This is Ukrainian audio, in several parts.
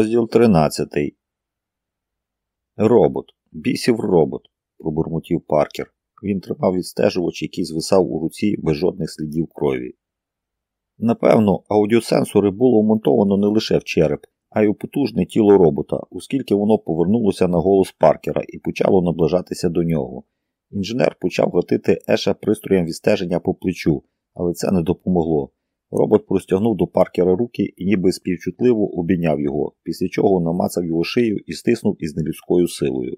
Розділ 13. Робот. Бісів робот, пробурмотів Паркер. Він тримав відстежувач, який звисав у руці без жодних слідів крові. Напевно, аудіосенсори було вмонтовано не лише в череп, а й у потужне тіло робота, оскільки воно повернулося на голос Паркера і почало наближатися до нього. Інженер почав гатити Еша пристроєм відстеження по плечу, але це не допомогло. Робот простягнув до паркера руки і ніби співчутливо обійняв його, після чого намацав його шию і стиснув із нелюдською силою.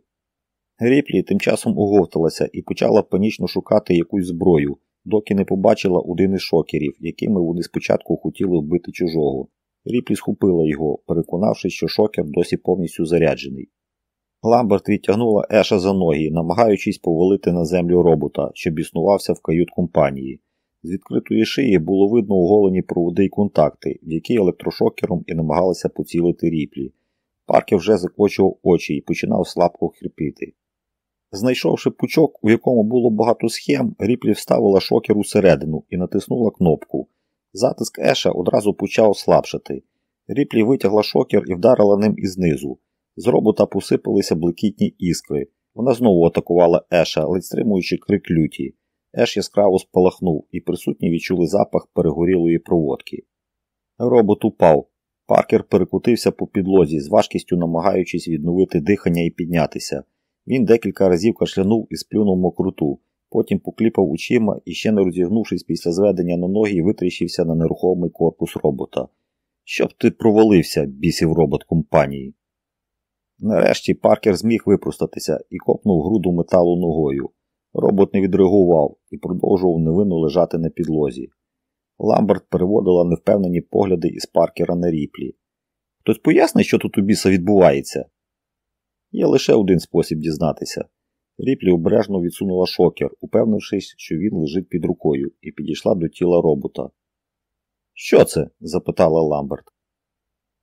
Гріплі тим часом оговталася і почала панічно шукати якусь зброю, доки не побачила один із шокерів, якими вони спочатку хотіли вбити чужого. Ріплі схопила його, переконавшись, що шокер досі повністю заряджений. Ламберт відтягнула Еша за ноги, намагаючись повалити на землю робота, що біснувався в кают компанії. З відкритої шиї було видно оголені проводи й контакти, в які електрошокером і намагалися поцілити ріплі. Паркер вже закочував очі і починав слабко хрипіти. Знайшовши пучок, у якому було багато схем, ріплі вставила шокер усередину і натиснула кнопку. Затиск Еша одразу почав слабшати. Ріплі витягла шокер і вдарила ним ізнизу. З робота посипалися блакитні іскри. Вона знову атакувала Еша, ледь стримуючи крик люті. Еш яскраво спалахнув, і присутні відчули запах перегорілої проводки. Робот упав. Паркер перекутився по підлозі, з важкістю намагаючись відновити дихання і піднятися. Він декілька разів кашлянув і сплюнув мокруту, потім покліпав очима і, ще не розігнувшись після зведення на ноги, витріщився на нерухомий корпус робота. Щоб ти провалився, бісів робот компанії. Нарешті паркер зміг випростатися і копнув груду металу ногою. Робот не відреагував і продовжував невинно лежати на підлозі. Ламберт переводила невпевнені погляди із паркера на ріплі. Хтось пояснить, що тут у біса відбувається? Є лише один спосіб дізнатися. Ріплі обережно відсунула шокер, упевнившись, що він лежить під рукою, і підійшла до тіла робота. Що це? запитала Ламберт.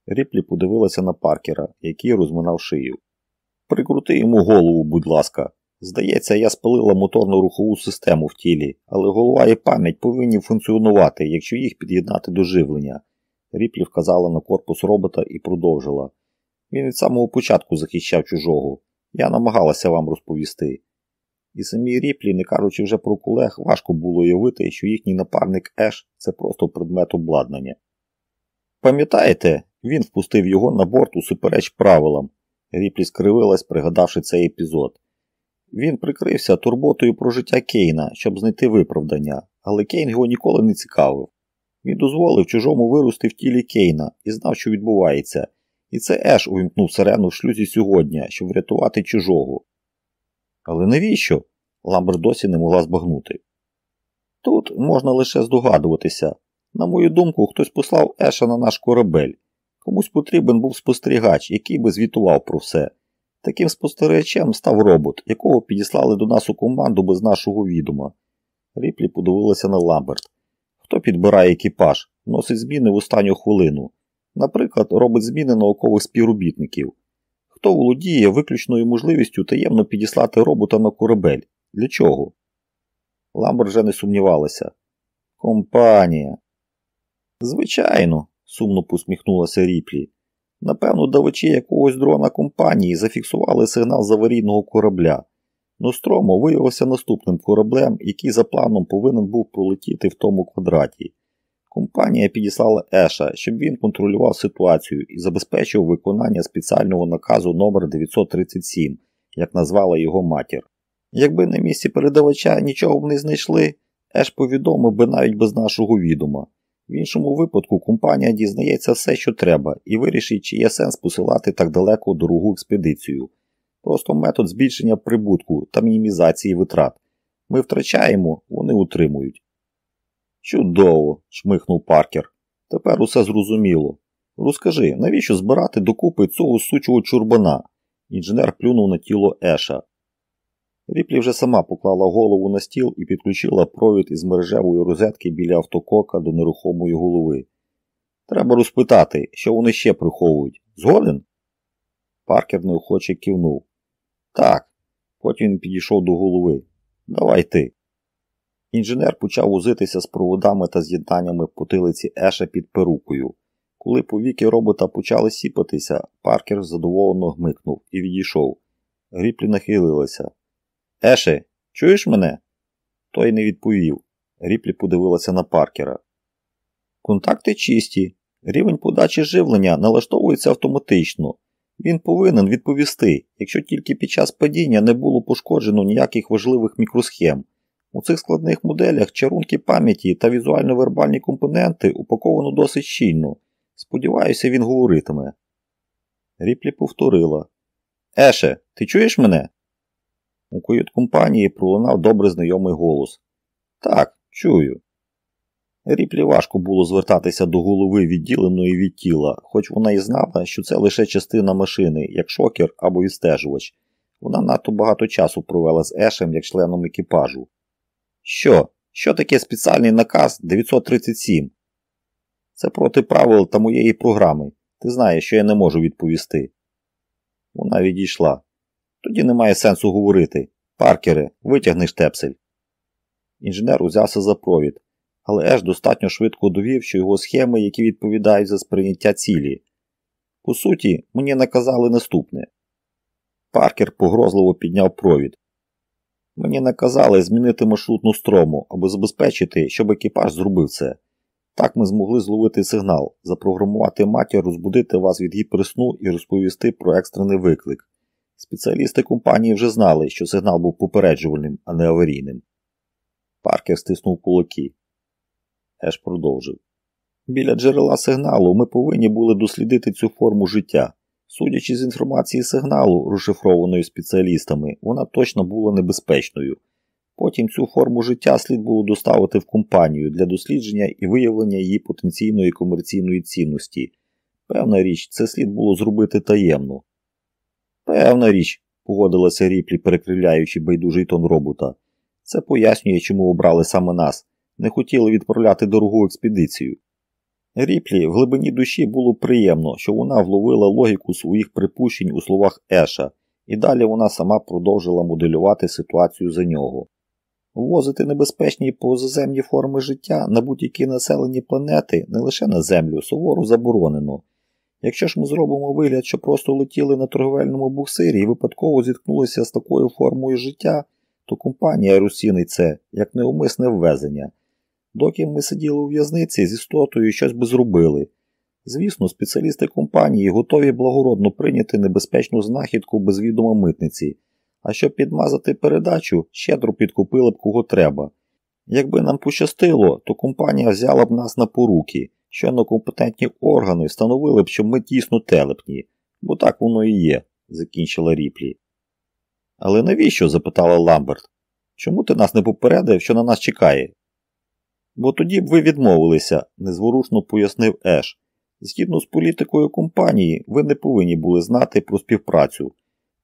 Ріплі подивилася на паркера, який розминав шию. Прикрути йому голову, будь ласка, Здається, я спалила моторну рухову систему в тілі, але голова і пам'ять повинні функціонувати, якщо їх під'єднати до живлення. Ріплі вказала на корпус робота і продовжила. Він від самого початку захищав чужого. Я намагалася вам розповісти. І самій ріплі, не кажучи вже про колег, важко було уявити, що їхній напарник Еш це просто предмет обладнання. Пам'ятаєте, він впустив його на борт усупереч правилам. Ріплі скривилась, пригадавши цей епізод. Він прикрився турботою про життя Кейна, щоб знайти виправдання, але Кейн його ніколи не цікавив. Він дозволив чужому вирости в тілі Кейна і знав, що відбувається, і це Еш увімкнув сирену в шлюзі сьогодні, щоб врятувати чужого. Але навіщо? Ламбер досі не могла збагнути. Тут можна лише здогадуватися. На мою думку, хтось послав Еша на наш корабель. Комусь потрібен був спостерігач, який би звітував про все. Таким спостерігачем став робот, якого підіслали до нас у команду без нашого відома. Ріплі подивилася на Ламберт. Хто підбирає екіпаж, носить зміни в останню хвилину. Наприклад, робить зміни наукових співробітників. Хто володіє виключною можливістю таємно підіслати робота на корабель? Для чого? Ламберт вже не сумнівалася. Компанія. Звичайно, сумно посміхнулася Ріплі. Напевно, давачі якогось дрона компанії зафіксували сигнал з аварійного корабля. Ностромо виявився наступним кораблем, який за планом повинен був пролетіти в тому квадраті. Компанія підіслала Еша, щоб він контролював ситуацію і забезпечив виконання спеціального наказу номер 937 як назвала його матір. Якби на місці передавача нічого б не знайшли, Еш повідомив би навіть без нашого відома. В іншому випадку компанія дізнається все, що треба, і вирішить, чи є сенс посилати так далеко дорогу експедицію. Просто метод збільшення прибутку та мінімізації витрат. Ми втрачаємо, вони утримують. Чудово, чмихнув Паркер. Тепер усе зрозуміло. Розкажи, навіщо збирати докупи цього сучого чурбана? Інженер плюнув на тіло Еша. Ріплі вже сама поклала голову на стіл і підключила провід із мережевої розетки біля автокока до нерухомої голови. Треба розпитати, що вони ще приховують. Згоден? Паркер неохоче кивнув. Так. Потім він підійшов до голови. Давай ти. Інженер почав возитися з проводами та з'єднаннями в потилиці Еша під перукою. Коли повіки робота почали сіпатися, Паркер задоволено гмикнув і відійшов. Гріплі нахилилася. Еше, чуєш мене? Той не відповів. Гріплі подивилася на Паркера. Контакти чисті. Рівень подачі живлення налаштовується автоматично. Він повинен відповісти, якщо тільки під час падіння не було пошкоджено ніяких важливих мікросхем. У цих складних моделях чарунки пам'яті та візуально-вербальні компоненти упаковано досить щільно. Сподіваюся, він говоритиме. Ріплі повторила. Еше, ти чуєш мене? У кают-компанії пролунав добре знайомий голос. Так, чую. Ріплі важко було звертатися до голови відділеної від тіла, хоч вона і знала, що це лише частина машини, як шокер або відстежувач. Вона надто багато часу провела з Ешем як членом екіпажу. Що? Що таке спеціальний наказ 937? Це проти правил та моєї програми. Ти знаєш, що я не можу відповісти. Вона відійшла. Тоді немає сенсу говорити. Паркере, витягни штепсель. Інженер узявся за провід, але Еш достатньо швидко довів, що його схеми, які відповідають за сприйняття цілі. По суті, мені наказали наступне. Паркер погрозливо підняв провід. Мені наказали змінити маршрутну строму, аби забезпечити, щоб екіпаж зробив це. Так ми змогли зловити сигнал, запрограмувати матір, розбудити вас від гіперсну і розповісти про екстрений виклик. Спеціалісти компанії вже знали, що сигнал був попереджувальним, а не аварійним. Паркер стиснув кулаки. Еш продовжив. Біля джерела сигналу ми повинні були дослідити цю форму життя. Судячи з інформації сигналу, розшифрованої спеціалістами, вона точно була небезпечною. Потім цю форму життя слід було доставити в компанію для дослідження і виявлення її потенційної комерційної цінності. Певна річ, це слід було зробити таємно. Певна річ, погодилася Ріплі, перекривляючи байдужий тон робота. Це пояснює, чому обрали саме нас, не хотіли відправляти дорогу експедицію. Ріплі в глибині душі було приємно, що вона вловила логіку своїх припущень у словах Еша, і далі вона сама продовжила моделювати ситуацію за нього. Ввозити небезпечні позаземні форми життя на будь-які населені планети не лише на Землю суворо заборонено. Якщо ж ми зробимо вигляд, що просто летіли на торговельному буксирі і випадково зіткнулися з такою формою життя, то компанія розцінить це як неумисне ввезення. Доки ми сиділи у в'язниці з істотою щось би зробили. Звісно, спеціалісти компанії готові благородно прийняти небезпечну знахідку без відома митниці, а щоб підмазати передачу, щедро підкупили б кого треба. Якби нам пощастило, то компанія взяла б нас на поруки, що компетентні органи встановили б, що ми дійсно телепні, бо так воно і є, закінчила ріплі. Але навіщо? запитала Ламберт. Чому ти нас не попередив, що на нас чекає? Бо тоді б ви відмовилися, незворушно пояснив Еш. Згідно з політикою компанії, ви не повинні були знати про співпрацю.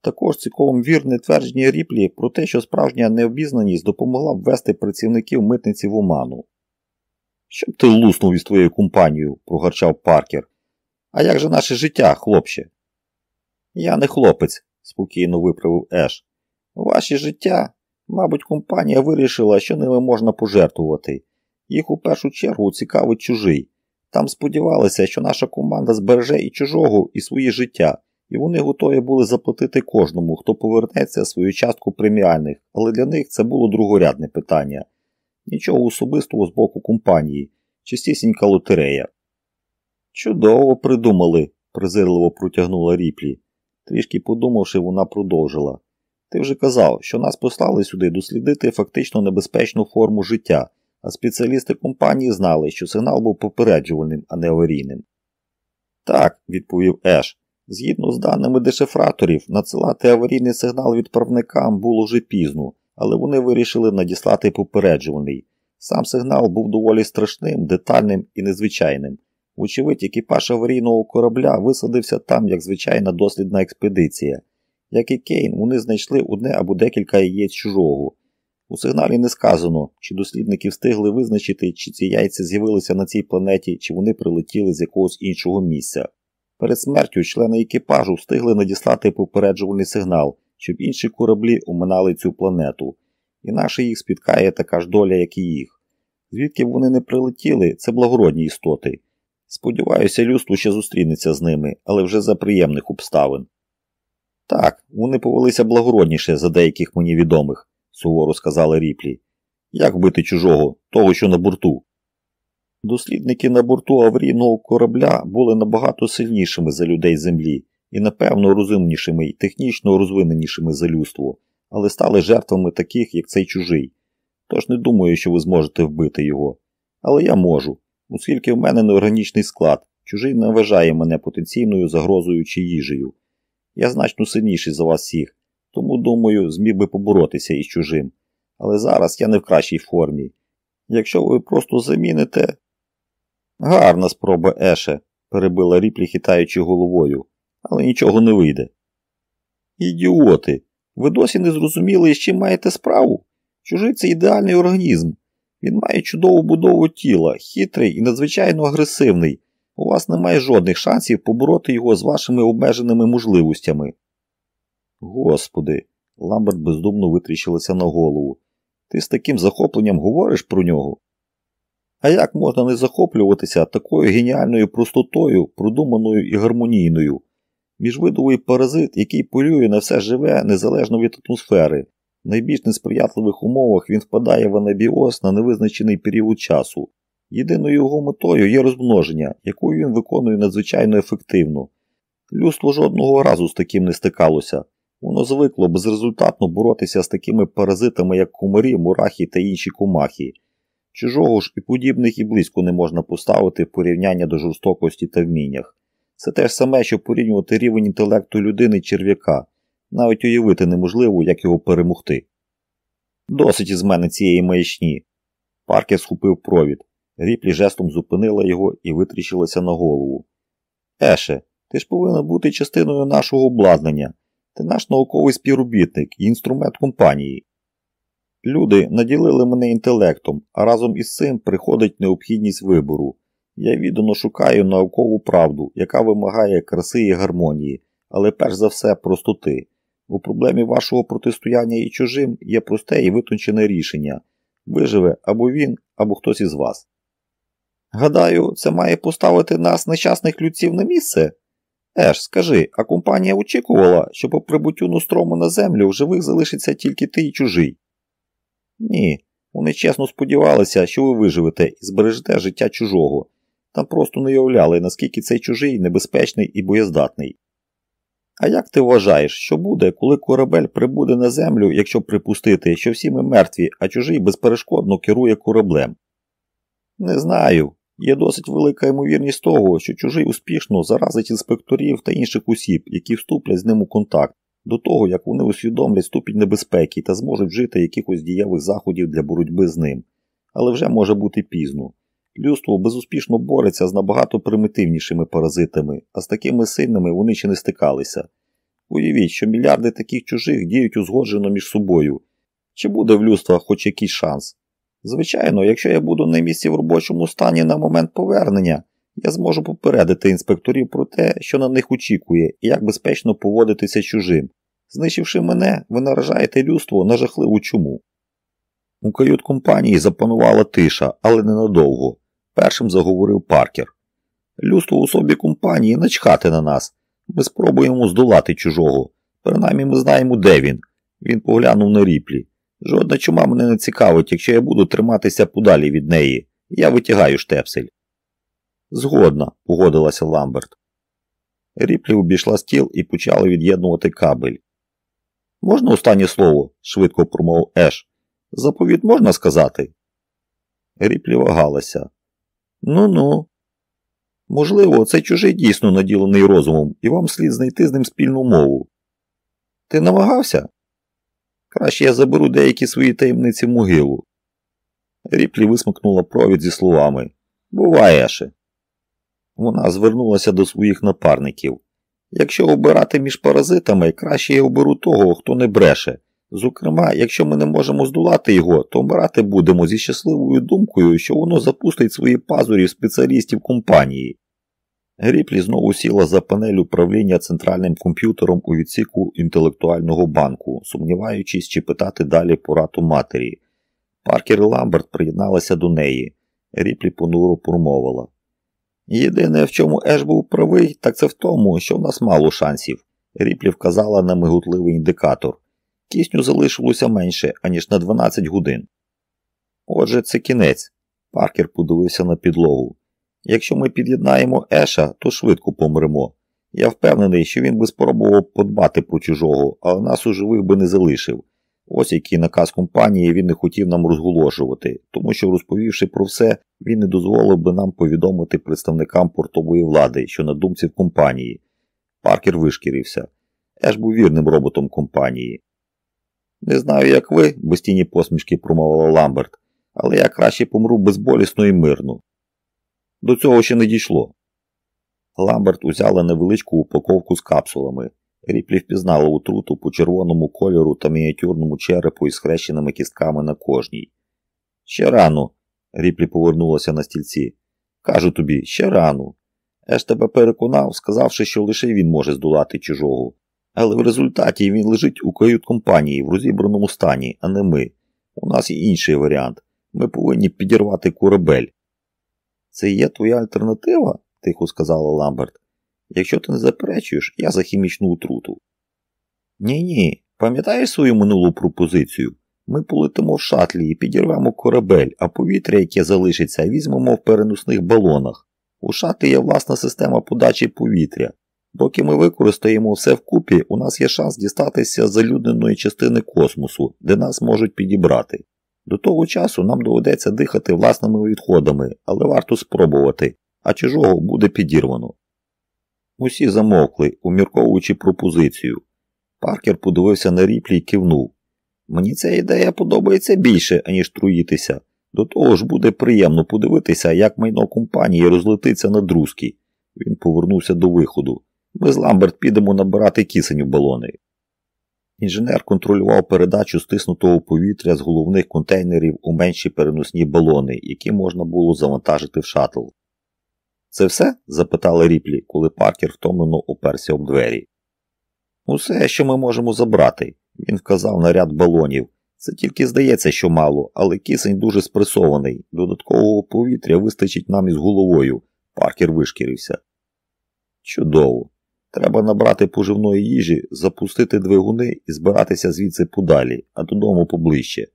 Також цілком вірне твердження ріплі про те, що справжня необізнаність допомогла б ввести працівників митниці в оману. Щоб ти луснув із твоєю компанією, прогарчав Паркер. А як же наше життя, хлопче? Я не хлопець, спокійно виправив Еш. Ваші життя, мабуть, компанія вирішила, що ними можна пожертвувати. Їх у першу чергу цікавить чужий. Там сподівалися, що наша команда збереже і чужого, і своє життя, і вони готові були заплатити кожному, хто повернеться свою частку преміальних, але для них це було другорядне питання. Нічого особистого з боку компанії, чистісінька лотерея. Чудово придумали, презирливо протягнула ріплі. Трішки подумавши, вона продовжила. Ти вже казав, що нас послали сюди дослідити фактично небезпечну форму життя а спеціалісти компанії знали, що сигнал був попереджувальним, а не аварійним. Так, відповів Еш. Згідно з даними дешифраторів, надсилати аварійний сигнал відправникам було вже пізно, але вони вирішили надіслати попереджувальний. Сам сигнал був доволі страшним, детальним і незвичайним. Вочевидь, екіпаж аварійного корабля висадився там як звичайна дослідна експедиція. Як і Кейн, вони знайшли одне або декілька яєць чужого. У сигналі не сказано, чи дослідники встигли визначити, чи ці яйця з'явилися на цій планеті, чи вони прилетіли з якогось іншого місця. Перед смертю члени екіпажу встигли надіслати попереджувальний сигнал, щоб інші кораблі оминали цю планету. Інакше їх спіткає така ж доля, як і їх. Звідки б вони не прилетіли, це благородні істоти. Сподіваюся, людство ще зустрінеться з ними, але вже за приємних обставин. Так, вони повелися благородніше за деяких мені відомих, суворо сказали ріплі. Як вбити чужого, того, що на борту? Дослідники на борту аварійного корабля були набагато сильнішими за людей землі і, напевно, розумнішими і технічно розвиненішими за людство, але стали жертвами таких, як цей чужий. Тож не думаю, що ви зможете вбити його. Але я можу, оскільки в мене неорганічний склад, чужий не вважає мене потенційною загрозою чи їжею. Я значно сильніший за вас всіх, тому, думаю, зміг би поборотися із чужим. Але зараз я не в кращій формі. Якщо ви просто заміните. Гарна спроба, Еше, перебила ріплі, хитаючи головою, але нічого не вийде. Ідіоти, ви досі не зрозуміли, з чим маєте справу? Чужий це ідеальний організм. Він має чудову будову тіла, хитрий і надзвичайно агресивний. У вас немає жодних шансів побороти його з вашими обмеженими можливостями. Господи, Ламберт бездумно витріщилася на голову. Ти з таким захопленням говориш про нього? А як можна не захоплюватися такою геніальною простотою, продуманою і гармонійною? Міжвидовий паразит, який полює на все живе незалежно від атмосфери. В найбільш несприятливих умовах він впадає в анабіоз на невизначений період часу. Єдиною його метою є розмноження, яку він виконує надзвичайно ефективно. Людство жодного разу з таким не стикалося. Воно звикло безрезультатно боротися з такими паразитами, як кумарі, мурахи та інші комахи. Чужого ж і подібних і близько не можна поставити в порівняння до жорстокості та вміннях. Це те ж саме, що порівнювати рівень інтелекту людини черв'яка, навіть уявити неможливо, як його перемогти. Досить із мене цієї маячні. Паркер схопив провід. Ріплі жестом зупинила його і витріщилася на голову. Еше, ти ж повинен бути частиною нашого обладнання. Ти наш науковий співробітник і інструмент компанії. Люди наділили мене інтелектом, а разом із цим приходить необхідність вибору. Я віддано шукаю наукову правду, яка вимагає краси і гармонії, але перш за все простоти. У проблемі вашого протистояння і чужим є просте і витончене рішення виживе або він, або хтось із вас. Гадаю, це має поставити нас нещасних людців на місце. Еш, скажи, а компанія очікувала, що по прибуттю Нострому на землю в живих залишиться тільки ти і чужий? Ні, вони чесно сподівалися, що ви виживете і збережете життя чужого. Там просто не уявляли, наскільки цей чужий небезпечний і боєздатний. А як ти вважаєш, що буде, коли корабель прибуде на землю, якщо припустити, що всі ми мертві, а чужий безперешкодно керує кораблем? Не знаю. Є досить велика ймовірність того, що чужий успішно заразить інспекторів та інших осіб, які вступлять з ним у контакт, до того як вони усвідомлять ступінь небезпеки та зможуть вжити якихось дієвих заходів для боротьби з ним. Але вже може бути пізно. Людство безуспішно бореться з набагато примітивнішими паразитами, а з такими сильними вони ще не стикалися. Уявіть, що мільярди таких чужих діють узгоджено між собою. Чи буде в людства хоч якийсь шанс? Звичайно, якщо я буду на місці в робочому стані на момент повернення, я зможу попередити інспекторів про те, що на них очікує, і як безпечно поводитися чужим. Знищивши мене, ви наражаєте людство на жахливу чуму. У кают компанії запанувала тиша, але ненадовго. Першим заговорив Паркер. Людство у собі компанії начхати на нас. Ми спробуємо здолати чужого. Принаймні ми знаємо, де він. Він поглянув на ріплі. Жодна чума мене не цікавить, якщо я буду триматися подалі від неї. Я витягаю штепсель. Згодна, погодилася Ламберт. Ріплі обійшла стіл і почала від'єднувати кабель. Можна останнє слово? швидко промовив Еш. Заповіт можна сказати? Ріплі вагалася. Ну ну. Можливо, цей чужий дійсно наділений розумом, і вам слід знайти з ним спільну мову. Ти намагався? Краще я заберу деякі свої таємниці в могилу. Ріплі висмикнула провід зі словами Буває, Еше. Вона звернулася до своїх напарників. Якщо обирати між паразитами, краще я оберу того, хто не бреше. Зокрема, якщо ми не можемо здолати його, то обирати будемо зі щасливою думкою, що воно запустить свої пазурі спеціалістів компанії. Гріплі знову сіла за панель управління центральним комп'ютером у відсіку інтелектуального банку, сумніваючись, чи питати далі порату матері. Паркер і Ламберт приєдналися до неї. Ріплі понуро промовила. Єдине, в чому Еш був правий, так це в тому, що в нас мало шансів. Ріплі вказала на мигутливий індикатор. Кисню залишилося менше, аніж на 12 годин. Отже, це кінець. Паркер подивився на підлогу. Якщо ми під'єднаємо Еша, то швидко помремо. Я впевнений, що він би спробував подбати про чужого, але нас у живих би не залишив. Ось який наказ компанії він не хотів нам розголошувати, тому що, розповівши про все, він не дозволив би нам повідомити представникам портової влади, що на думці в компанії. Паркер вишкірився. Еш був вірним роботом компанії. Не знаю, як ви, без тіні посмішки промовила Ламберт, але я краще помру безболісно і мирно. До цього ще не дійшло. Ламберт узяла невеличку упаковку з капсулами. Ріплі впізнала отруту по червоному кольору та мініатюрному черепу із хрещеними кістками на кожній. Ще рано, Ріплі повернулася на стільці. Кажу тобі, ще рано. Еш тебе переконав, сказавши, що лише він може здолати чужого. Але в результаті він лежить у кают-компанії в розібраному стані, а не ми. У нас є інший варіант. Ми повинні підірвати корабель. Це є твоя альтернатива? тихо сказала Ламберт. Якщо ти не заперечуєш, я за хімічну отруту. Ні ні. Пам'ятаєш свою минулу пропозицію? Ми полетимо в шатлі і підірвемо корабель, а повітря, яке залишиться, візьмемо в переносних балонах. У шатлі є власна система подачі повітря. Доки ми використаємо все вкупі, у нас є шанс дістатися з залюдненої частини космосу, де нас можуть підібрати. До того часу нам доведеться дихати власними відходами, але варто спробувати, а чужого буде підірвано. Усі замовкли, умірковуючи пропозицію. Паркер подивився на ріплі і кивнув. Мені ця ідея подобається більше, аніж труїтися. До того ж буде приємно подивитися, як майно компанії розлетиться на друзки. Він повернувся до виходу. Ми з Ламберт підемо набирати кисень у балони. Інженер контролював передачу стиснутого повітря з головних контейнерів у менші переносні балони, які можна було завантажити в шатл. Це все? запитали ріплі, коли Паркер втомлено оперся об двері. Усе, що ми можемо забрати, він вказав на ряд балонів. Це тільки здається, що мало, але кисень дуже спресований. Додаткового повітря вистачить нам із головою. Паркер вишкірився. Чудово. Треба набрати поживної їжі, запустити двигуни і збиратися звідси подалі, а додому поближче.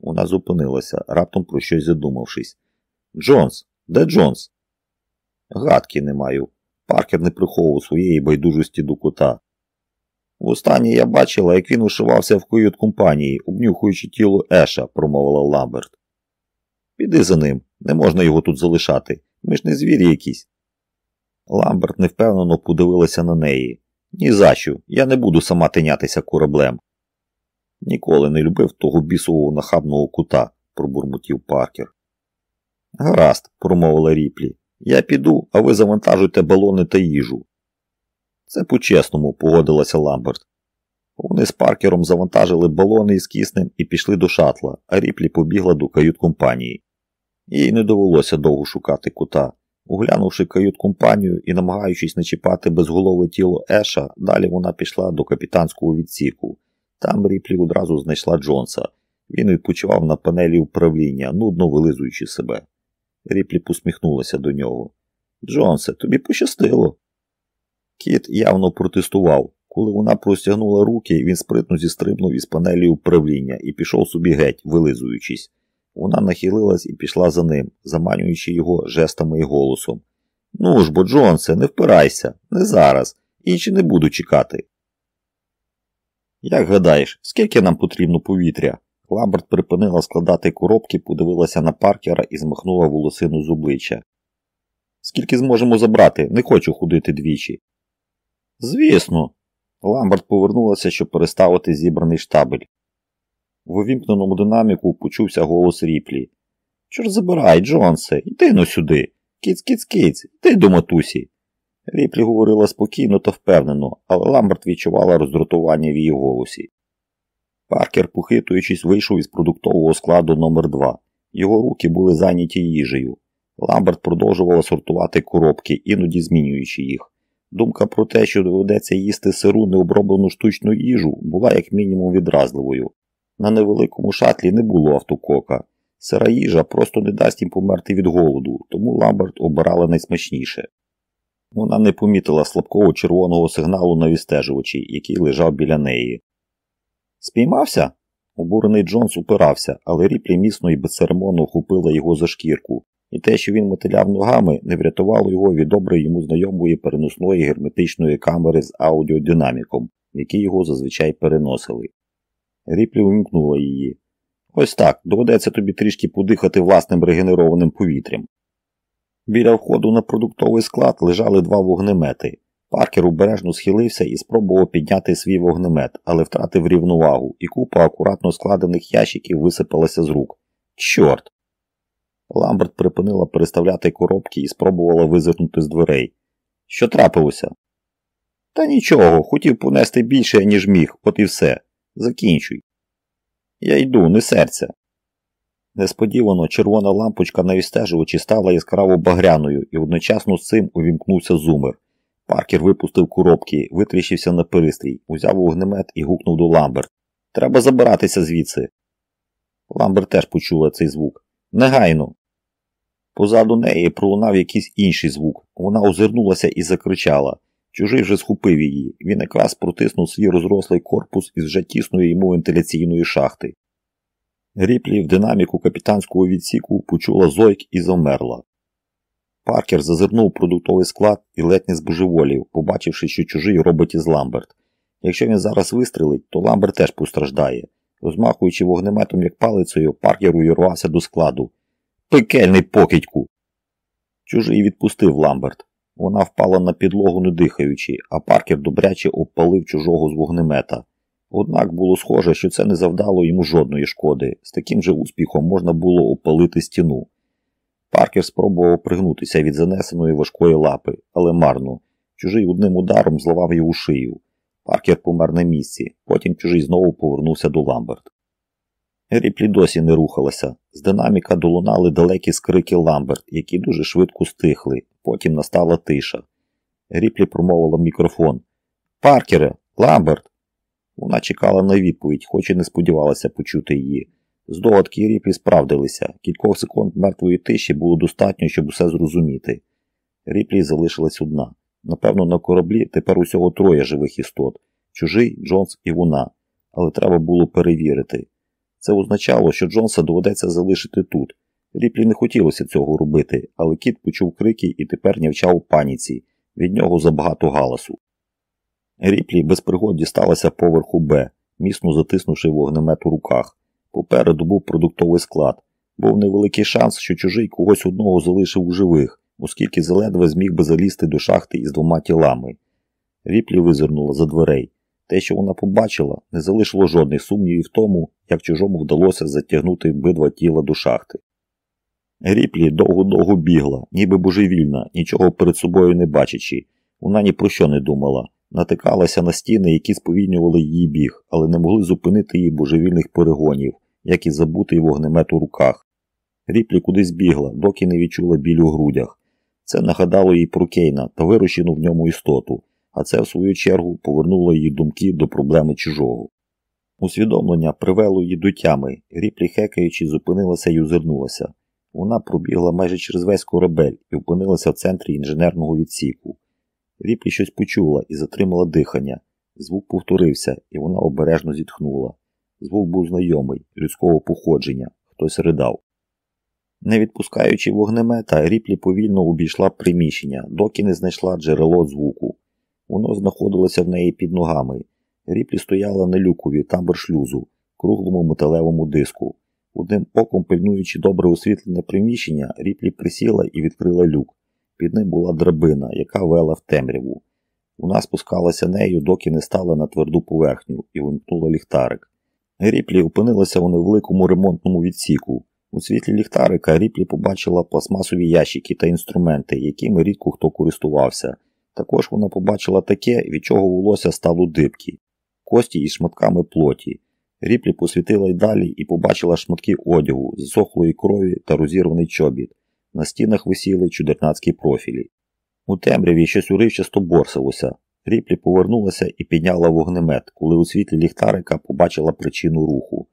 Вона зупинилася, раптом про щось задумавшись. Джонс, де Джонс? Гадки не маю. Паркер не приховував своєї байдужості до кота. Востаннє я бачила, як він ушивався в кают компанії, обнюхуючи тіло Еша, промовила Ламберт. Піди за ним, не можна його тут залишати. Ми ж не звірі якісь. Ламберт невпевнено подивилася на неї. «Ні за що, я не буду сама тинятися кораблем. Ніколи не любив того бісового нахабного кута, пробурмотів Паркер. Гаразд, промовила ріплі. Я піду, а ви завантажуйте балони та їжу. Це по-чесному, погодилася Ламберт. Вони з паркером завантажили балони із киснем і пішли до шатла, а ріплі побігла до кают-компанії. Їй не довелося довго шукати кута. Оглянувши кают-компанію і намагаючись не чіпати безголове тіло Еша, далі вона пішла до капітанського відсіку. Там ріплі одразу знайшла Джонса. Він відпочивав на панелі управління, нудно вилизуючи себе. Ріплі посміхнулася до нього. Джонсе, тобі пощастило. Кіт явно протестував. Коли вона простягнула руки, він спритно зістрибнув із панелі управління і пішов собі геть, вилизуючись. Вона нахилилась і пішла за ним, заманюючи його жестами і голосом. Ну ж бо, Джонсе, не впирайся, не зараз. Інші не буду чекати. Як гадаєш, скільки нам потрібно повітря? Ламберт припинила складати коробки, подивилася на паркера і змахнула волосину з обличчя. Скільки зможемо забрати, не хочу ходити двічі. Звісно. Ламберт повернулася, щоб переставити зібраний штабель. В увімкненому динаміку почувся голос ріплі. Чорт забирай, Джонсе, йди ну сюди. Кіць, кіць, кіць, йди до матусі. Ріплі говорила спокійно та впевнено, але Ламберт відчувала роздратування в її голосі. Паркер, похитуючись, вийшов із продуктового складу номер 2 Його руки були зайняті їжею. Ламберт продовжувала сортувати коробки, іноді змінюючи їх. Думка про те, що доведеться їсти сиру необроблену штучну їжу, була як мінімум відразливою. На невеликому шатлі не було автокока. Сира їжа просто не дасть їм померти від голоду, тому Ламберт обирала найсмачніше. Вона не помітила слабкого червоного сигналу на відстежувачі, який лежав біля неї. Спіймався? Обурений Джонс упирався, але ріплі міцно і безцеремонно охопила його за шкірку, і те, що він метеляв ногами, не врятувало його від добре йому знайомої переносної герметичної камери з аудіодинаміком, в який його зазвичай переносили. Ріплі увімкнула її. Ось так, доведеться тобі трішки подихати власним регенерованим повітрям. Біля входу на продуктовий склад лежали два вогнемети. Паркер обережно схилився і спробував підняти свій вогнемет, але втратив рівновагу, і купа акуратно складених ящиків висипалася з рук. Чорт! Ламберт припинила переставляти коробки і спробувала визирнути з дверей. Що трапилося? Та нічого, хотів понести більше, ніж міг, от і все. Закінчуй. Я йду, не серця. Несподівано червона лампочка на відстежувачі стала яскраво багряною, і одночасно з цим увімкнувся зумер. Паркер випустив коробки, витріщився на перистрій, узяв вогнемет і гукнув до Ламберт. Треба забиратися звідси. Ламберт теж почула цей звук. Негайно. Позаду неї пролунав якийсь інший звук. Вона озирнулася і закричала. Чужий вже схопив її. Він якраз протиснув свій розрослий корпус із вже тісної йому вентиляційної шахти. Ріплі в динаміку капітанського відсіку почула зойк і замерла. Паркер зазирнув продуктовий склад і ледь не збожеволів, побачивши, що чужий робить із Ламберт. Якщо він зараз вистрелить, то Ламберт теж постраждає. Розмахуючи вогнеметом як палицею, паркер увірвався до складу. Пекельний покидьку! Чужий відпустив Ламберт. Вона впала на підлогу, не дихаючи, а паркер добряче обпалив чужого з вогнемета. Однак було схоже, що це не завдало йому жодної шкоди. З таким же успіхом можна було опалити стіну. Паркер спробував пригнутися від занесеної важкої лапи, але марно. Чужий одним ударом зламав його шию. Паркер помер на місці, потім чужий знову повернувся до Ламберт. Ріплі досі не рухалася. З динаміка долунали далекі скрики Ламберт, які дуже швидко стихли, потім настала тиша. Ріплі промовила мікрофон. Паркере, Ламберт. Вона чекала на відповідь, хоч і не сподівалася почути її. Здогадки Ріплі справдилися. Кількох секунд мертвої тиші було достатньо, щоб усе зрозуміти. Ріплі залишилась одна. Напевно, на кораблі тепер усього троє живих істот чужий, Джонс і вона. Але треба було перевірити. Це означало, що Джонса доведеться залишити тут. Ріплі не хотілося цього робити, але кіт почув крики і тепер нявчав у паніці. Від нього забагато галасу. Ріплі без пригод дісталася поверху Б, міцно затиснувши вогнемет у руках. Попереду був продуктовий склад. Був невеликий шанс, що чужий когось одного залишив у живих, оскільки заледве зміг би залізти до шахти із двома тілами. Ріплі визирнула за дверей. Те, що вона побачила, не залишило жодних сумнівів в тому, як чужому вдалося затягнути обидва тіла до шахти. Ріплі довго-довго бігла, ніби божевільна, нічого перед собою не бачачи. Вона ні про що не думала, натикалася на стіни, які сповільнювали її біг, але не могли зупинити її божевільних перегонів, як і забутий вогнемет у руках. Ріплі кудись бігла, доки не відчула біль у грудях. Це нагадало їй про Кейна та вирощену в ньому істоту, а це, в свою чергу, повернуло її думки до проблеми чужого. Усвідомлення привело її до тями, ріплі хекаючи, зупинилася і озирнулася. Вона пробігла майже через весь корабель і опинилася в центрі інженерного відсіку. Ріплі щось почула і затримала дихання. Звук повторився, і вона обережно зітхнула. Звук був знайомий, людського походження, хтось ридав. Не відпускаючи вогнемета, ріплі повільно обійшла приміщення, доки не знайшла джерело звуку. Воно знаходилося в неї під ногами. Ріплі стояла на люкові тамбершлюзу, круглому металевому диску. Одним оком пильнуючи добре освітлене приміщення, ріплі присіла і відкрила люк. Під ним була драбина, яка вела в темряву. Вона спускалася нею, доки не стала на тверду поверхню і вимкнула ліхтарик. Ріплі опинилася у невеликому ремонтному відсіку. У світлі ліхтарика Ріплі побачила пластмасові ящики та інструменти, якими рідко хто користувався. Також вона побачила таке, від чого волосся стало дибкі, кості із шматками плоті. Ріплі посвітила й далі і побачила шматки одягу, зсохлої крові та розірваний чобіт. На стінах висіли чудернацькі профілі. У темряві щось уривчасто борсилося. Ріплі повернулася і підняла вогнемет, коли у світлі ліхтарика побачила причину руху.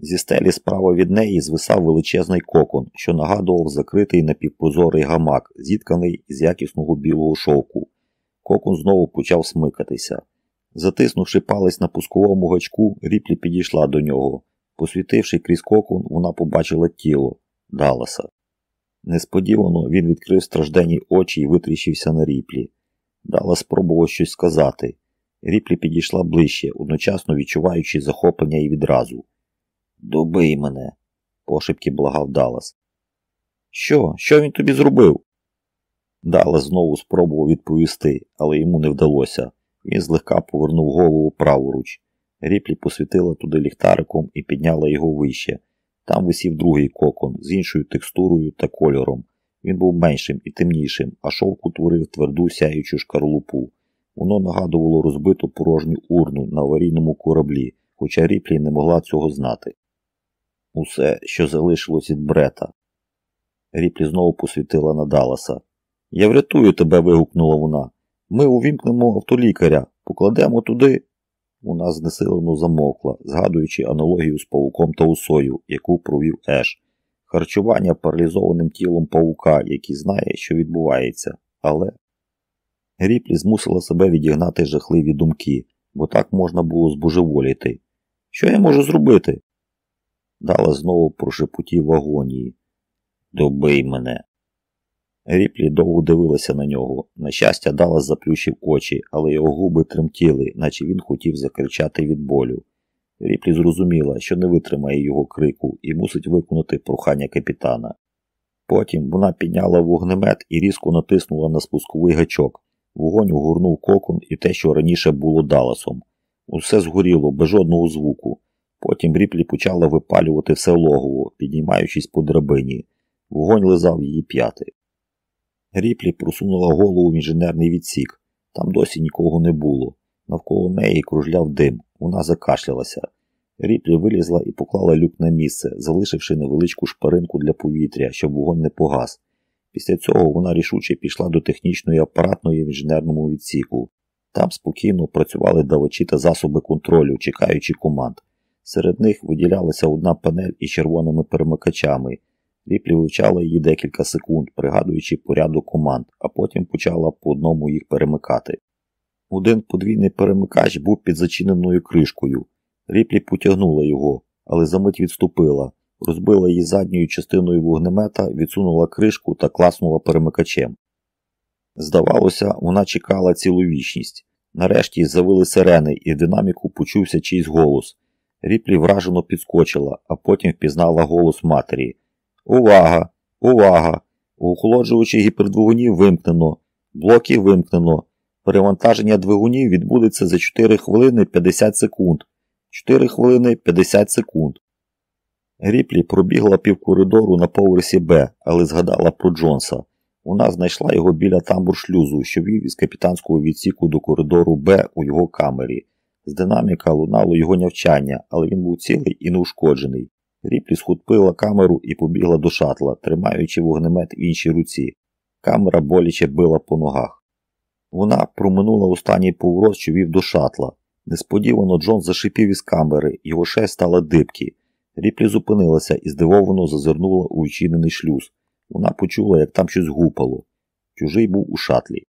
Зі стелі справа від неї звисав величезний кокон, що нагадував закритий напівпрозорий гамак, зітканий з якісного білого шовку. Кокон знову почав смикатися. Затиснувши палець на пусковому гачку, ріплі підійшла до нього. Посвітивши крізь кокон, вона побачила тіло Далласа. Несподівано він відкрив стражденні очі і витріщився на ріплі. Даллас спробував щось сказати. Ріплі підійшла ближче, одночасно відчуваючи захоплення і відразу. Добий мене, пошепки благав Даллас. Що? Що він тобі зробив? Даллас знову спробував відповісти, але йому не вдалося. Він злегка повернув голову праворуч. Ріплі посвітила туди ліхтариком і підняла його вище. Там висів другий кокон з іншою текстурою та кольором. Він був меншим і темнішим, а шовк утворив тверду сяючу шкарлупу. Воно нагадувало розбиту порожню урну на аварійному кораблі, хоча Ріплі не могла цього знати. Усе, що залишилось від брета. Ріплі знову посвітила на Далласа. Я врятую тебе. вигукнула вона. Ми увімкнемо автолікаря, покладемо туди. Вона знесилено замовкла, згадуючи аналогію з пауком та усою, яку провів Еш. Харчування паралізованим тілом паука, який знає, що відбувається, але. Гріплі змусила себе відігнати жахливі думки, бо так можна було збожеволіти. Що я можу зробити? Дала знову прошепотів в агонії. Добий мене. Ріплі довго дивилася на нього. На щастя, Даллас заплющив очі, але його губи тремтіли, наче він хотів закричати від болю. Ріплі зрозуміла, що не витримає його крику і мусить виконати прохання капітана. Потім вона підняла вогнемет і різко натиснула на спусковий гачок. Вогонь угорнув кокон і те, що раніше було Даласом. Усе згоріло без жодного звуку. Потім Ріплі почала випалювати все логово, піднімаючись по драбині. Вогонь лизав її п'яти. Ріплі просунула голову в інженерний відсік. Там досі нікого не було. Навколо неї кружляв дим. Вона закашлялася. Ріплі вилізла і поклала люк на місце, залишивши невеличку шпаринку для повітря, щоб вогонь не погас. Після цього вона рішуче пішла до технічної апаратної в інженерному відсіку. Там спокійно працювали давачі та засоби контролю, чекаючи команд. Серед них виділялася одна панель із червоними перемикачами. Ріплі вивчала її декілька секунд, пригадуючи порядок команд, а потім почала по одному їх перемикати. Один подвійний перемикач був під зачиненою кришкою. Ріплі потягнула його, але за мить відступила, розбила її задньою частиною вогнемета, відсунула кришку та класнула перемикачем. Здавалося, вона чекала цілу вічність. Нарешті завили сирени, і в динаміку почувся чийсь голос. Ріплі вражено підскочила, а потім впізнала голос матері. Увага! Увага! Охолоджувачі гіпердвигунів вимкнено. Блоки вимкнено. Перевантаження двигунів відбудеться за 4 хвилини 50 секунд. 4 хвилини 50 секунд. Гріплі пробігла півкоридору на поверсі Б, але згадала про Джонса. Вона знайшла його біля тамбур шлюзу, що вів із капітанського відсіку до коридору Б у його камері. З динаміка лунало його нявчання, але він був цілий і неушкоджений. Ріплі схопила камеру і побігла до шатла, тримаючи вогнемет в іншій руці. Камера боляче била по ногах. Вона проминула останній поворот, що вів до шатла. Несподівано Джон зашипів із камери, його шесть стала дибки. Ріплі зупинилася і здивовано зазирнула у відчинений шлюз. Вона почула, як там щось гупало. Чужий був у шатлі.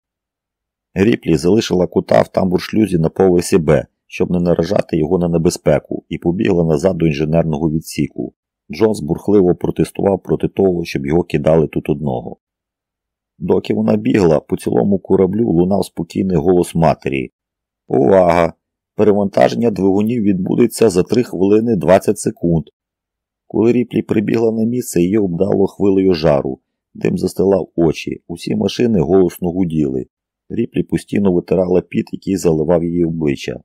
Ріплі залишила кута в тамбур шлюзі на поверсі Б, щоб не наражати його на небезпеку, і побігла назад до інженерного відсіку. Джонс бурхливо протестував проти того, щоб його кидали тут одного. Доки вона бігла, по цілому кораблю лунав спокійний голос матері. Увага! Перевантаження двигунів відбудеться за 3 хвилини 20 секунд. Коли ріплі прибігла на місце, її обдало хвилею жару, дим застилав очі, усі машини голосно гуділи. Ріплі постійно витирала піт, який заливав її обличчя.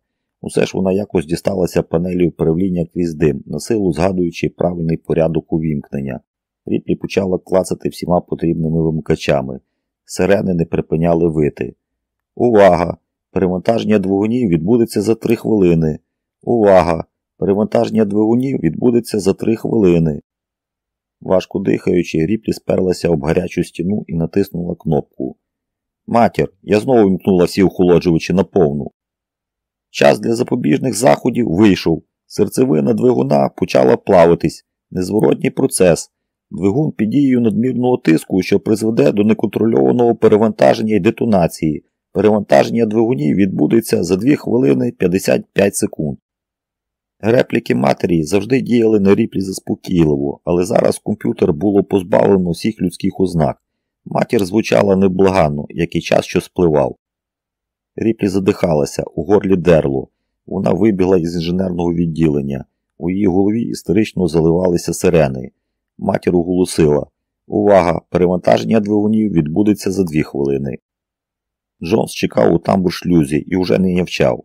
Усе ж вона якось дісталася панелі управління крізь дим, на силу згадуючи правильний порядок увімкнення. Ріплі почала клацати всіма потрібними вимикачами. Сирени не припиняли вити. Увага! Перевантаження двигунів відбудеться за три хвилини. Увага! Перевантаження двигунів відбудеться за три хвилини. Важко дихаючи, ріплі сперлася об гарячу стіну і натиснула кнопку. Матір, я знову вмкнула всі охолоджувачі на повну. Час для запобіжних заходів вийшов, Серцевина двигуна почала плавитись. Незворотній процес. Двигун під дією надмірного тиску, що призведе до неконтрольованого перевантаження і детонації. Перевантаження двигунів відбудеться за 2 хвилини 55 секунд. Репліки матері завжди діяли на ріплі заспокійливо, але зараз комп'ютер було позбавлено всіх людських ознак. Матір звучала неблаганно, як і час, що спливав. Ріплі задихалася, у горлі дерло. Вона вибігла із інженерного відділення. У її голові історично заливалися сирени. Матір оголосила Увага! Перевантаження двигунів відбудеться за дві хвилини. Джонс чекав у тамбур шлюзі і вже не нявчав.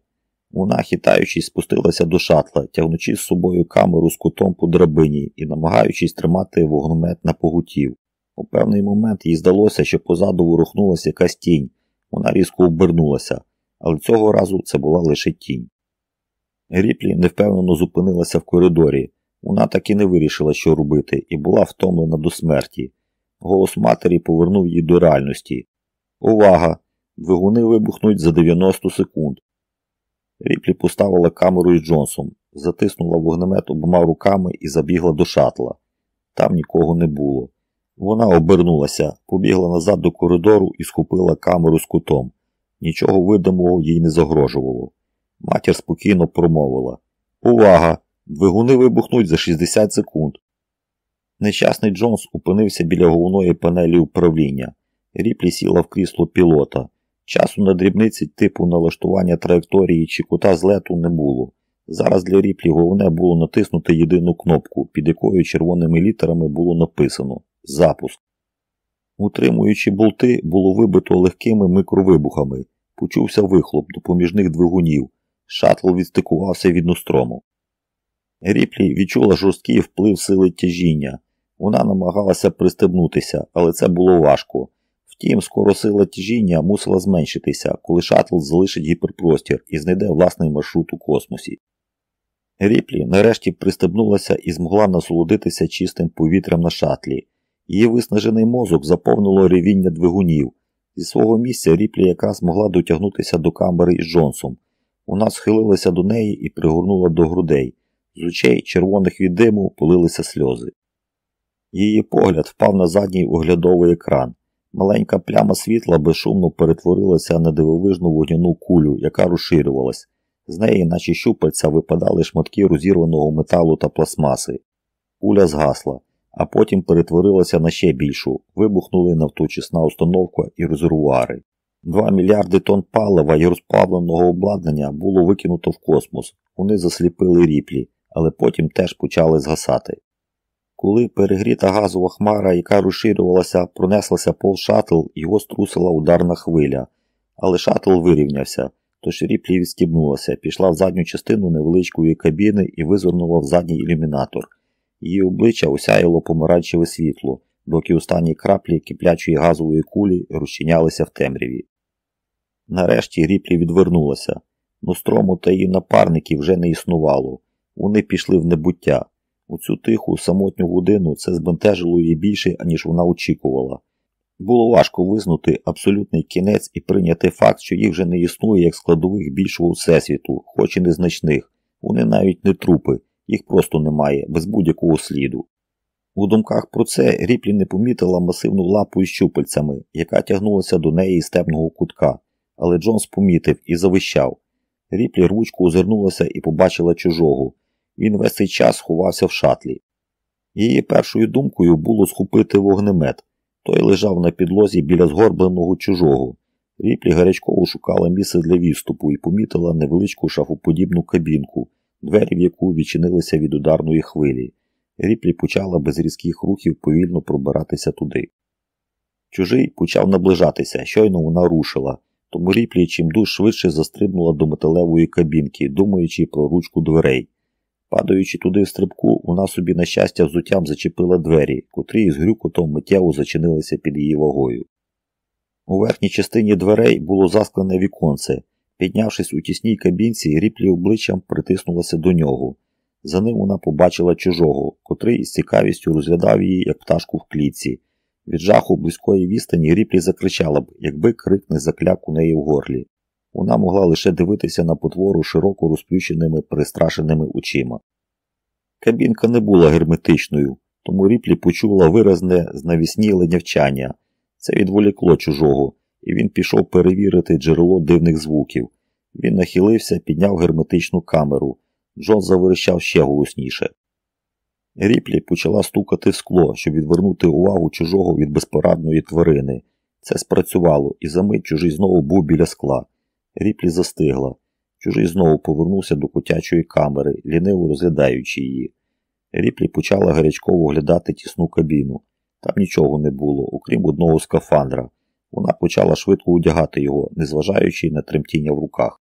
Вона, хитаючись, спустилася до шатла, тягнучи з собою камеру з кутом по драбині і намагаючись тримати вогнемет на погутів. У певний момент їй здалося, що позаду ворухнулася якась тінь. Вона різко обернулася, але цього разу це була лише тінь. Ріплі невпевнено зупинилася в коридорі. Вона так і не вирішила, що робити, і була втомлена до смерті. Голос матері повернув її до реальності. Увага! Двигуни вибухнуть за 90 секунд. Ріплі поставила камеру із Джонсом, затиснула вогнемет обома руками і забігла до шатла. Там нікого не було. Вона обернулася, побігла назад до коридору і схопила камеру з кутом. Нічого видимого їй не загрожувало. Матір спокійно промовила Увага! Двигуни вибухнуть за 60 секунд. Нещасний Джонс опинився біля головної панелі управління. Ріплі сіла в крісло пілота. Часу на дрібниці типу налаштування траєкторії чи кута злету не було. Зараз для ріплі головне було натиснути єдину кнопку, під якою червоними літерами було написано Запуск. Утримуючи болти, було вибито легкими микровибухами. Почувся вихлоп допоміжних двигунів. Шаттл відстикувався від нострому. Ріплі відчула жорсткий вплив сили тяжіння. Вона намагалася пристебнутися, але це було важко. Втім, скоро сила тяжіння мусила зменшитися, коли шаттл залишить гіперпростір і знайде власний маршрут у космосі. Ріплі нарешті пристебнулася і змогла насолодитися чистим повітрям на шатлі. Її виснажений мозок заповнило ревіння двигунів. Зі свого місця Ріплі якраз могла дотягнутися до камери із Джонсом. Вона схилилася до неї і пригорнула до грудей. З очей червоних від диму полилися сльози. Її погляд впав на задній оглядовий екран. Маленька пляма світла безшумно перетворилася на дивовижну вогняну кулю, яка розширювалась. З неї, наче щупальця, випадали шматки розірваного металу та пластмаси. Куля згасла, а потім перетворилася на ще більшу, вибухнули нафтоочисна установка і резервуари. Два мільярди тонн палива і розплавленого обладнання було викинуто в космос. Вони засліпили Ріплі, але потім теж почали згасати. Коли перегріта газова хмара, яка розширювалася, пронеслася повз шатл, його струсила ударна хвиля, але шатл вирівнявся, тож Ріплі відстібнулася, пішла в задню частину невеличкої кабіни і визирнула в задній ілюмінатор. Її обличчя осяяло помаранчеве світло, доки останні краплі киплячої газової кулі розчинялися в темряві. Нарешті ріплі відвернулася. Нострому та її напарників вже не існувало. Вони пішли в небуття. У цю тиху, самотню годину це збентежило її більше, аніж вона очікувала. Було важко визнати абсолютний кінець і прийняти факт, що їх вже не існує як складових більшого всесвіту, хоч і незначних. Вони навіть не трупи, їх просто немає, без будь-якого сліду. У думках про це Ріплі не помітила масивну лапу із щупальцями, яка тягнулася до неї із темного кутка, але Джонс помітив і завищав. Ріплі рвучко озирнулася і побачила чужого. Він весь цей час ховався в шатлі. Її першою думкою було схопити вогнемет. Той лежав на підлозі біля згорбленого чужого. Ріплі гарячково шукала місце для відступу і помітила невеличку шафоподібну кабінку, двері в яку відчинилися від ударної хвилі. Ріплі почала без різких рухів повільно пробиратися туди. Чужий почав наближатися, щойно вона рушила, тому ріплі чимдуж швидше застрибнула до металевої кабінки, думаючи про ручку дверей. Падаючи туди в стрибку, вона собі, на щастя, взуттям зачепила двері, котрі із грюкотом миттєво зачинилися під її вагою. У верхній частині дверей було засклене віконце. Піднявшись у тісній кабінці, ріплі обличчям притиснулася до нього. За ним вона побачила чужого, котрий із цікавістю розглядав її, як пташку в клітці. Від жаху близької відстані ріплі закричала б, якби крик не закляк у неї в горлі. Вона могла лише дивитися на потвору широко розплющеними, перестрашеними очима. Кабінка не була герметичною, тому ріплі почула виразне знавісніли нявчання. Це відволікло чужого, і він пішов перевірити джерело дивних звуків. Він нахилився, підняв герметичну камеру. Джон заверещав ще голосніше. Ріплі почала стукати в скло, щоб відвернути увагу чужого від безпорадної тварини. Це спрацювало, і за мить чужий знову був біля скла. Ріплі застигла. Чужий знову повернувся до котячої камери, ліниво розглядаючи її. Ріплі почала гарячково оглядати тісну кабіну. Там нічого не було, окрім одного скафандра. Вона почала швидко одягати його, незважаючи на тремтіння в руках.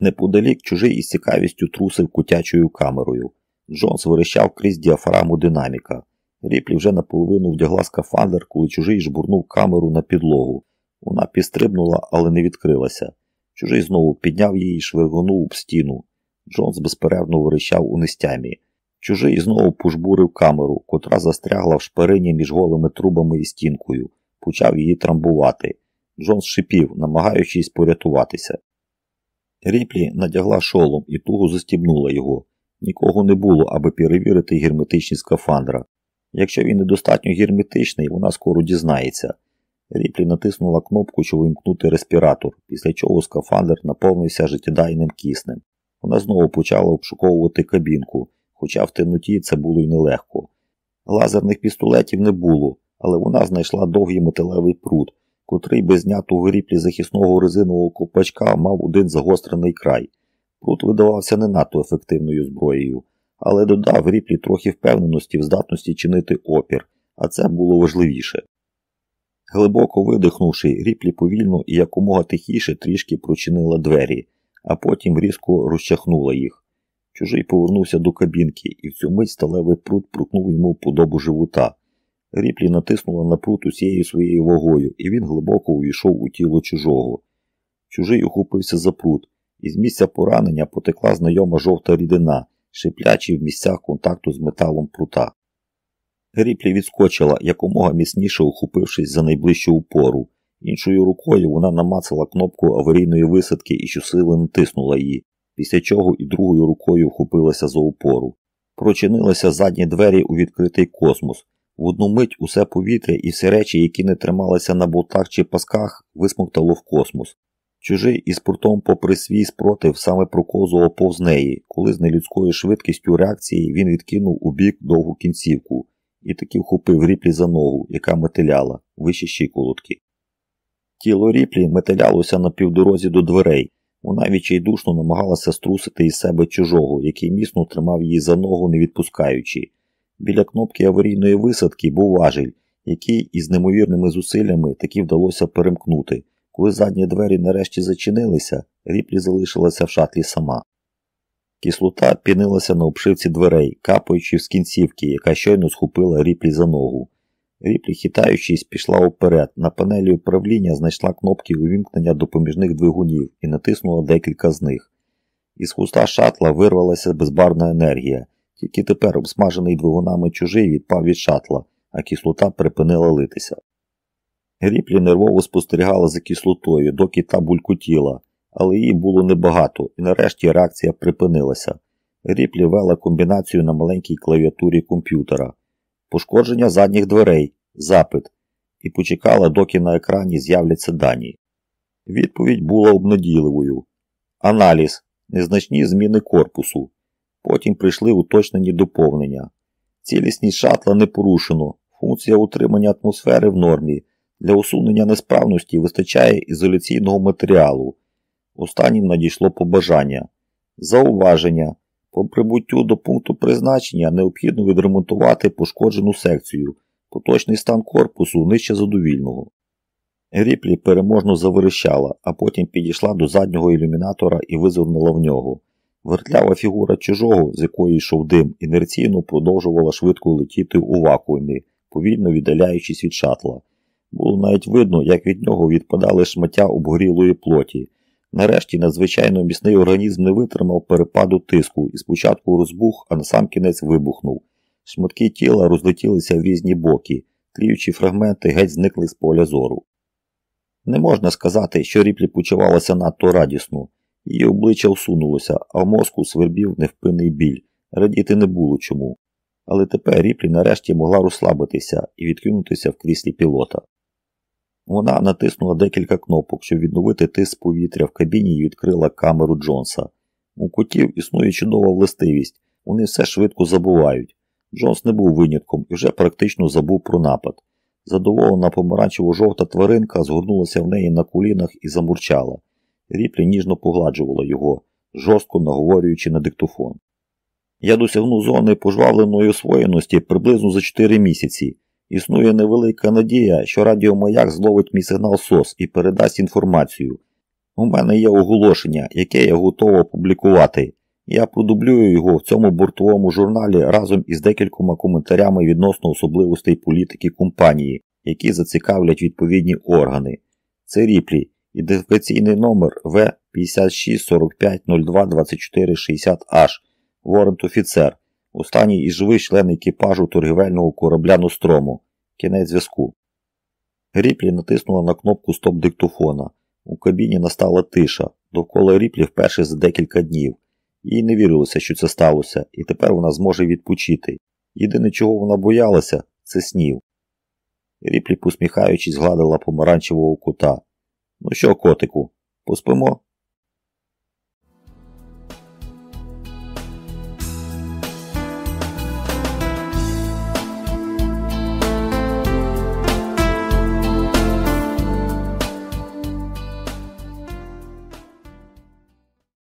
Неподалік чужий із цікавістю трусив котячою камерою. Джонс вирощав крізь діафраму динаміка. Ріплі вже наполовину вдягла скафандр, коли чужий жбурнув камеру на підлогу. Вона підстрибнула, але не відкрилася. Чужий знову підняв її і швиргонув об стіну. Джонс безперервно вирощав у нестямі. Чужий знову пожбурив камеру, котра застрягла в шперині між голими трубами і стінкою, почав її трамбувати. Джонс шипів, намагаючись порятуватися. Ріплі надягла шолом і туго застібнула його. Нікого не було, аби перевірити герметичність скафандра. Якщо він недостатньо герметичний, вона скоро дізнається. Ріплі натиснула кнопку, щоб вимкнути респіратор, після чого скафандр наповнився життєдайним киснем. Вона знову почала обшуковувати кабінку, хоча в темноті це було й нелегко. Лазерних пістолетів не було, але вона знайшла довгий металевий прут, котрий без знятого ріплі захисного резинового копачка мав один загострений край. Прут видавався не надто ефективною зброєю, але додав ріплі трохи впевненості в здатності чинити опір, а це було важливіше. Глибоко видихнувши, ріплі повільно і якомога тихіше трішки прочинила двері, а потім різко розчахнула їх. Чужий повернувся до кабінки, і в цю мить сталевий прут прутнув йому подобу живота. Ріплі натиснула на прут усією своєю вагою, і він глибоко увійшов у тіло чужого. Чужий ухопився за прут, і з місця поранення потекла знайома жовта рідина, шиплячи в місцях контакту з металом прута. Ріплі відскочила, якомога міцніше ухопившись за найближчу упору. Іншою рукою вона намацала кнопку аварійної висадки і щосили натиснула її, після чого і другою рукою вхопилася за опору. Прочинилися задні двері у відкритий космос. В одну мить усе повітря і всі речі, які не трималися на болтах чи пасках, висмоктало в космос. Чужий із прутом, попри свій спротив, саме проковзував повз неї, коли з нелюдською швидкістю реакції він відкинув у бік довгу кінцівку і таки вхопив ріплі за ногу, яка метеляла, вище щиколотки. Тіло ріплі метелялося на півдорозі до дверей. Вона відчайдушно намагалася струсити із себе чужого, який міцно тримав її за ногу, не відпускаючи. Біля кнопки аварійної висадки був важіль, який із неймовірними зусиллями таки вдалося перемкнути. Коли задні двері нарешті зачинилися, ріплі залишилася в шатлі сама. Кислота пінилася на обшивці дверей, капаючи з кінцівки, яка щойно схопила ріплі за ногу. Ріплі, хитаючись, пішла вперед. На панелі управління знайшла кнопки увімкнення допоміжних двигунів і натиснула декілька з них. Із хуста шатла вирвалася безбарна енергія, тільки тепер обсмажений двигунами чужий відпав від шатла, а кислота припинила литися. Ріплі нервово спостерігала за кислотою, доки та булькотіла, але її було небагато, і нарешті реакція припинилася. Ріплі вела комбінацію на маленькій клавіатурі комп'ютера, пошкодження задніх дверей, запит, і почекала, доки на екрані з'являться дані. Відповідь була обнадійливою. Аналіз, незначні зміни корпусу. Потім прийшли уточнені доповнення. Цілісність шатла не порушено, функція утримання атмосфери в нормі. Для усунення несправності вистачає ізоляційного матеріалу. Останнім надійшло побажання. Зауваження. По прибуттю до пункту призначення необхідно відремонтувати пошкоджену секцію, поточний стан корпусу нижче задовільного. Гріплі переможно заверещала, а потім підійшла до заднього ілюмінатора і визирнула в нього. Вертлява фігура чужого, з якої йшов дим, інерційно продовжувала швидко летіти у вакуумі, повільно віддаляючись від шатла. Було навіть видно, як від нього відпадали шмаття обгорілої плоті. Нарешті надзвичайно міцний організм не витримав перепаду тиску і спочатку розбух, а насамкінець вибухнув. Шматки тіла розлетілися в різні боки, тліючі фрагменти геть зникли з поля зору. Не можна сказати, що Ріплі почувалася надто радісно. Її обличчя всунулося, а в мозку свербів невпинний біль. Радіти не було чому. Але тепер Ріплі нарешті могла розслабитися і відкинутися в кріслі пілота. Вона натиснула декілька кнопок, щоб відновити тиск повітря в кабіні і відкрила камеру Джонса. У котів існує чудова властивість, вони все швидко забувають. Джонс не був винятком і вже практично забув про напад. Задоволена помаранчево-жовта тваринка згорнулася в неї на колінах і замурчала. Ріплі ніжно погладжувала його, жорстко наговорюючи на диктофон. Я досягну зони пожвавленої освоєності приблизно за 4 місяці. Існує невелика надія, що радіомаяк зловить мій сигнал СОС і передасть інформацію. У мене є оголошення, яке я готова опублікувати. Я продублюю його в цьому бортовому журналі разом із декількома коментарями відносно особливостей політики компанії, які зацікавлять відповідні органи. Це ріплі, ідентифікаційний номер В 5645022460H, Ворент офіцер, останній із живих член екіпажу торгівельного корабля Нострому. Кінець зв'язку. Ріплі натиснула на кнопку стоп диктофона. У кабіні настала тиша, довкола ріплі вперше за декілька днів. Їй не вірилося, що це сталося, і тепер вона зможе відпочити. Єдине, чого вона боялася, це снів. Ріплі, посміхаючись, гладила помаранчевого кута. Ну що, котику, поспимо?